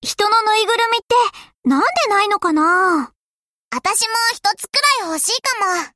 人のぬいぐるみって、なんでないのかな？私も一つくらい欲しいかも。